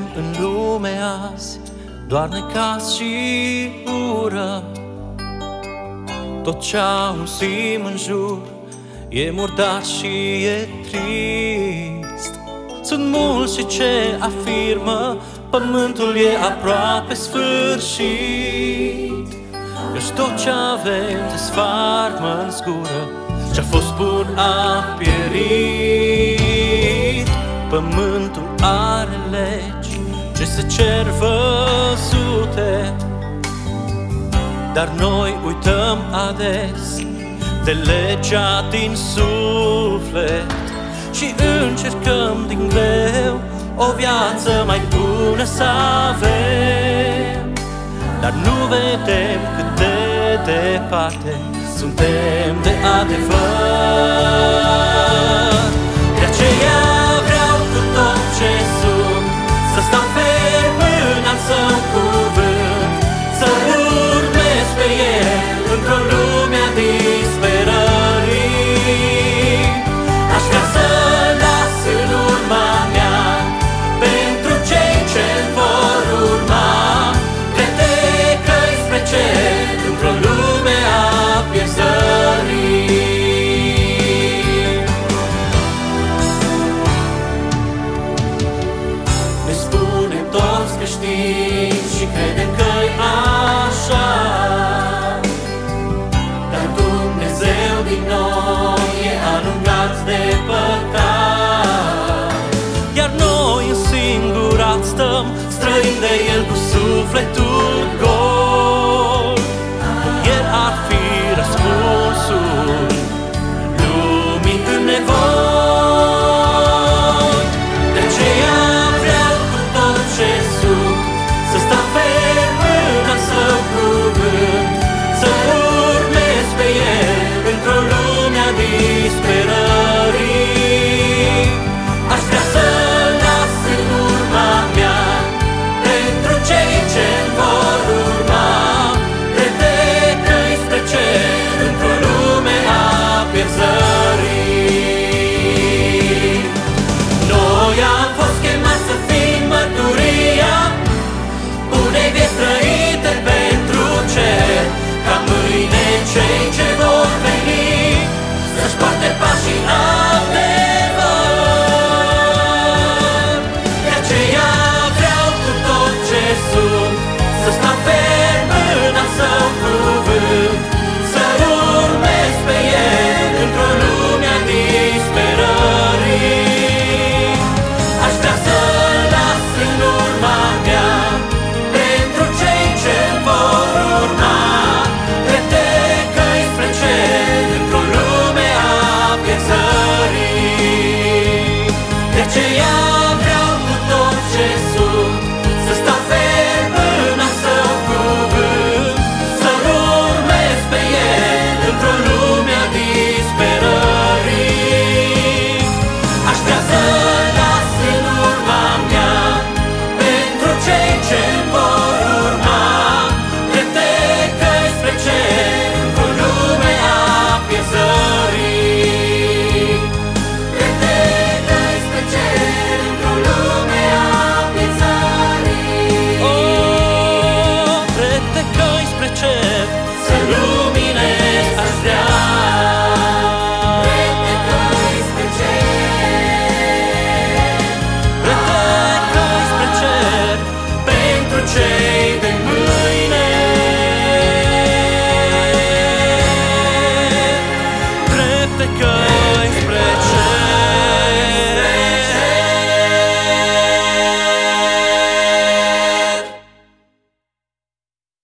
Vedem în lume azi doar necas și ură Tot ce auzim în jur e murdar și e trist. Sunt mulți și ce afirmă pământul e aproape sfârșit. Căci tot ce avem se sfarmă în zgură Ce-a fost bun a pierit. Pământul are legi ce se cer văzute Dar noi uităm ades de legea din suflet Și încercăm din greu o viață mai bună să avem. Dar nu vedem cât de departe suntem de adevăr însingurați stăm, străini de El cu sufletul